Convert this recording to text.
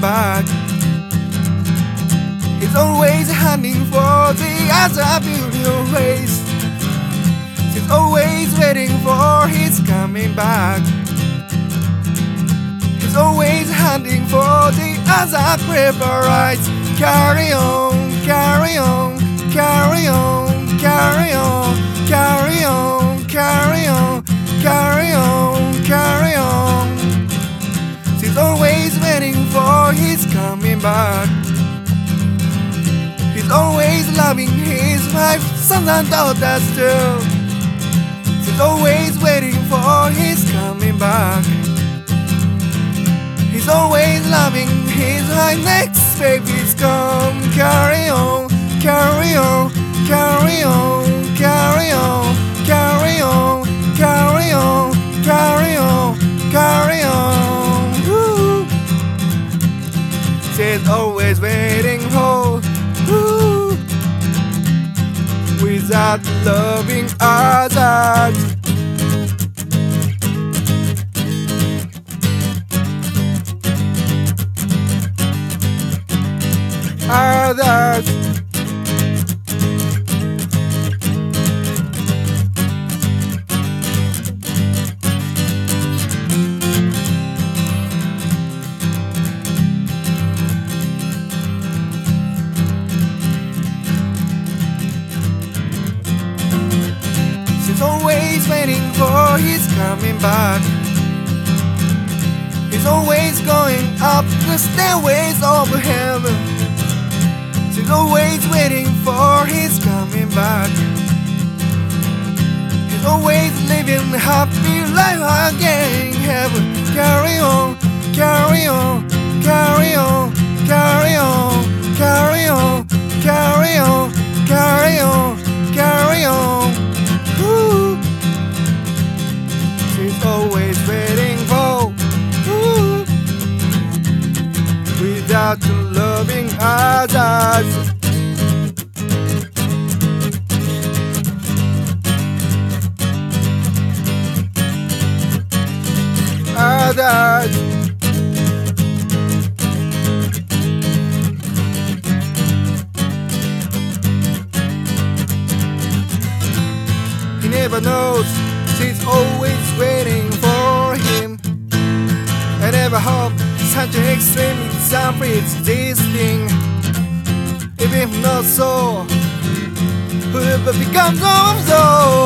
back. He's always hunting for the other beautiful face. She's always waiting for his coming back. He's always hunting for the other preference. Carry on, carry on, loving his wife, and daughters too. She's always waiting for his coming back. He's always loving his wife, next baby's come. Carry on, carry on, carry on, carry on, carry on, carry on, carry on, carry on. She's always waiting for without loving others. Others. His coming back. He's always going up the stairways of heaven. She's always waiting for his coming back. He's always living a happy life again. Heaven, carry on, carry on, carry on, without loving others. Others. He never knows she's always waiting for him. I never hope it's hard to explain example, it's this thing. Even if not so, whoever becomes so.